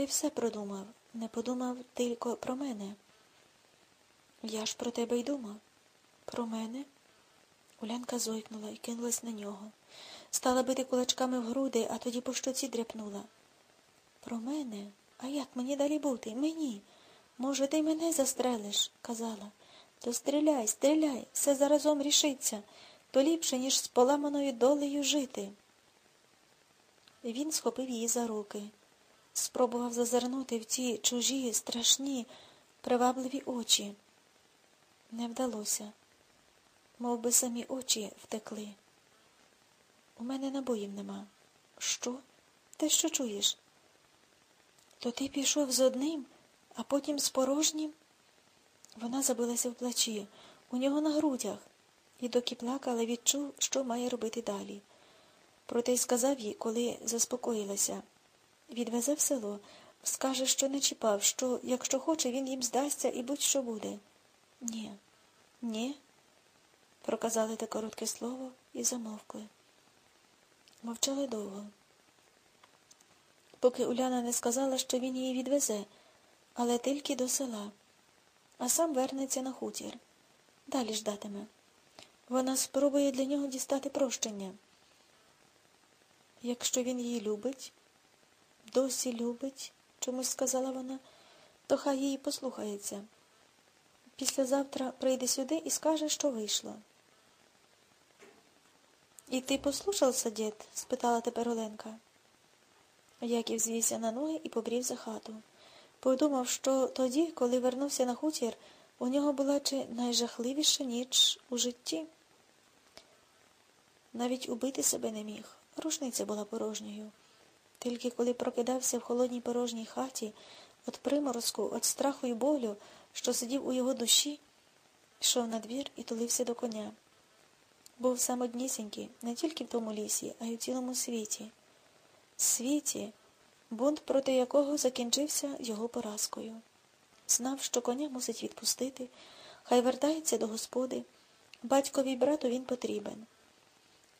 Ти все продумав, не подумав тільки про мене. Я ж про тебе й думав. Про мене? Улянка зойкнула і кинулась на нього. Стала бити кулачками в груди, а тоді по щоці дряпнула. Про мене? А як мені далі бути? Мені? Може, ти мене застрелиш? казала. То стріляй, стріляй, все заразом рішиться, то ліпше, ніж з поламаною долею жити. Він схопив її за руки, спробував зазирнути в ті чужі, страшні, привабливі очі. Не вдалося, Мов би самі очі втекли. У мене набоїв нема. Що? Ти що чуєш? То ти пішов з одним, а потім з порожнім? Вона забилася в плачі, у нього на грудях, і доки плакала, відчув, що має робити далі. Проте й сказав їй, коли заспокоїлася. Відвезе в село, скаже, що не чіпав, що, якщо хоче, він їм здасться і будь-що буде. Ні, ні, проказали те коротке слово і замовкли. Мовчали довго. Поки Уляна не сказала, що він її відвезе, але тільки до села, а сам вернеться на хутір. Далі ждатиме. Вона спробує для нього дістати прощення. Якщо він її любить, досі любить, чомусь сказала вона, то хай її послухається. Післязавтра прийде сюди і скаже, що вийшло. І ти послушався, дід? спитала тепер Оленка. Яків звівся на ноги і побрів за хату. Подумав, що тоді, коли вернувся на хутір, у нього була чи найжахливіша ніч у житті. Навіть убити себе не міг. Рушниця була порожньою. Тільки коли прокидався в холодній порожній хаті, від приморозку, від страху і болю, що сидів у його душі, йшов на двір і тулився до коня. Був самоднісінький не тільки в тому лісі, а й у цілому світі. Світі, бунт, проти якого закінчився його поразкою. Знав, що коня мусить відпустити, хай вертається до господи. Батькові й брату він потрібен.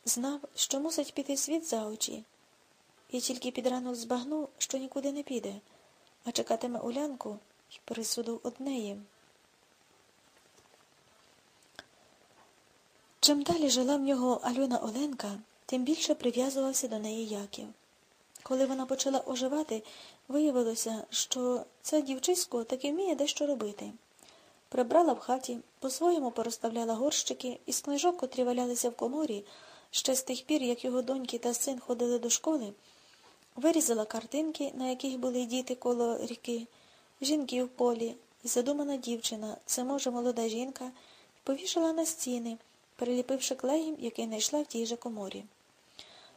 Знав, що мусить піти світ за очі, і тільки під ранок збагнув, що нікуди не піде, а чекатиме улянку і присуду однеї. Чим далі жила в нього Альона Оленка, тим більше прив'язувався до неї Яків. Коли вона почала оживати, виявилося, що ця дівчисько таки вміє дещо робити. Прибрала в хаті, по-своєму порозставляла горщики із книжок, котрі валялися в коморі, ще з тих пір, як його доньки та син ходили до школи, вирізала картинки, на яких були діти коло ріки, жінки в полі, і задумана дівчина, це може молода жінка, повішала на стіни, приліпивши клеєм, який знайшла в тій же коморі.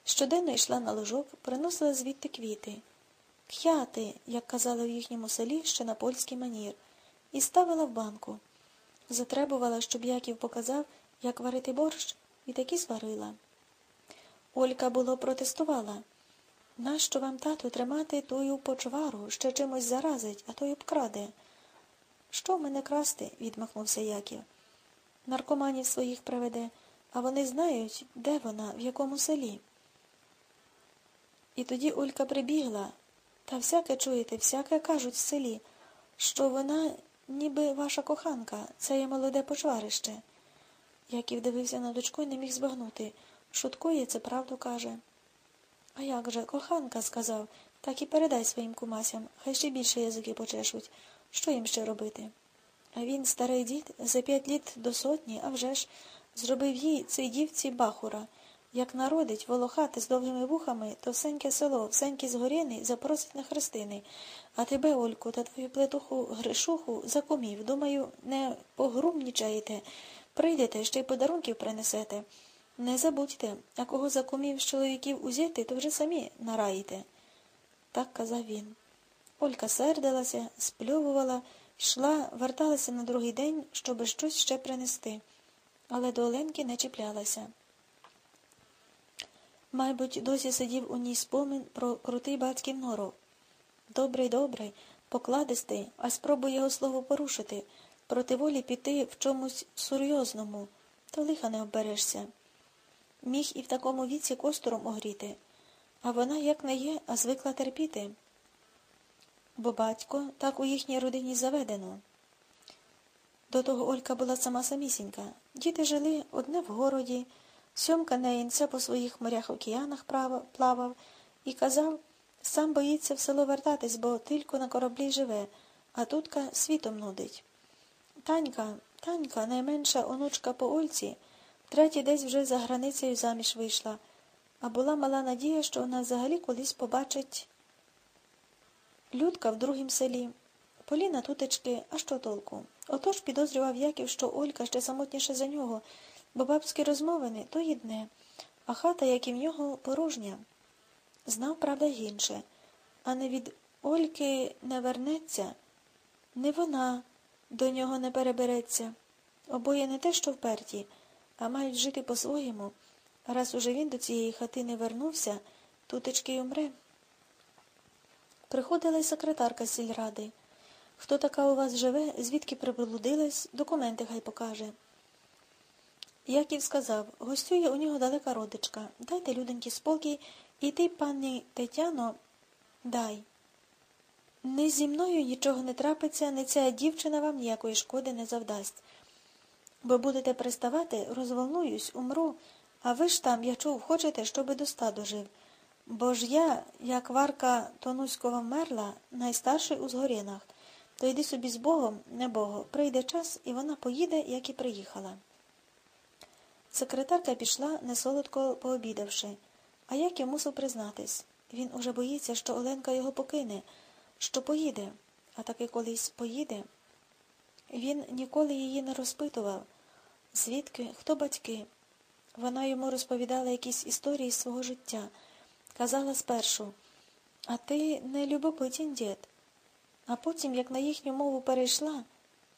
Щоденно йшла на ложок, приносила звідти квіти, к'яти, як казали в їхньому селі, ще на польський манір, і ставила в банку. Затребувала, щоб Яків показав, як варити борщ, і таки зварила. Олька було протестувала. Нащо вам, тату, тримати тую почвару, ще чимось заразить, а той обкраде? Що в мене красти? відмахнувся Яків. Наркоманів своїх приведе, а вони знають, де вона, в якому селі. І тоді Олька прибігла, та всяке чуєте, всяке кажуть в селі, що вона, ніби ваша коханка, це є молоде почварище. Яків дивився на дочку і не міг збагнути. Шуткує, це правду каже. А як же, коханка, сказав, так і передай своїм кумасям, хай ще більше язики почешуть. Що їм ще робити? А він, старий дід, за п'ять літ до сотні, а вже ж, зробив їй цій дівці бахура. Як народить волохати з довгими вухами, то всеньке село, всенькі згоріни запросить на хрестини, а тебе, Ольку, та твою плетуху Гришуху закумів. Думаю, не погрумнічаєте, прийдете, ще й подарунків принесете. Не забудьте, а кого за кумів з чоловіків узяти, то вже самі нараїте. Так казав він. Олька сердилася, спльовувала, йшла, верталася на другий день, щоби щось ще принести, але до Оленки не чіплялася. Майбуть, досі сидів у ній спомин про крутий батьків норов. Добрий, добрий, покладистий, а спробуй його слово порушити, проти волі піти в чомусь серйозному, то лиха не оберешся. Міг і в такому віці костуром огріти, а вона, як не є, а звикла терпіти. бо батько так у їхній родині заведено. До того Олька була сама самісінька. Діти жили одне в городі, сьомка неїнця по своїх морях океанах плавав і казав, сам боїться в село вертатись, бо тільки на кораблі живе, а тутка світом нудить. Танька, Танька, найменша онучка по Ольці, третій десь вже за границею заміж вийшла, а була мала надія, що вона взагалі колись побачить Людка в другім селі. Поліна тутечки, а що толку? Отож підозрював Яків, що Олька ще самотніша за нього, бо бабські розмовини то єдне, а хата, як і в нього, порожня. Знав, правда, й інше, а не від Ольки не вернеться, не вона до нього не перебереться. Обоє не те, що вперті, а мають жити по-своєму. Раз уже він до цієї хати не вернувся, тутечки й умре. Приходила й секретарка сільради. Хто така у вас живе, звідки приблудилась, документи хай покаже. Яків сказав, гостює у нього далека родичка. Дайте люденьки спокій, і ти, пані Тетяно, дай. Не зі мною нічого не трапиться, не ця дівчина вам ніякої шкоди не завдасть. Бо будете приставати, розволнуюсь, умру, а ви ж там, я чув, хочете, щоби до стаду жив. Бо ж я, як Варка Тонуськова вмерла, найстарший у згорінах, то йди собі з Богом, не Богу, прийде час, і вона поїде, як і приїхала. Секретарка пішла, несолодко пообідавши, а Яків мусив признатись. Він уже боїться, що Оленка його покине, що поїде, а таки колись поїде. Він ніколи її не розпитував, звідки, хто батьки. Вона йому розповідала якісь історії з свого життя. Казала спершу, а ти не любопитін, дід. А потім, як на їхню мову перейшла,